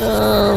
Uh...